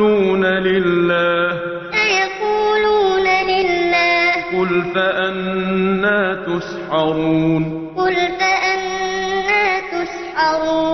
فيقولون لله. فيقولون لله. قل فأنا تسحرون. قل فأنا تسحرون.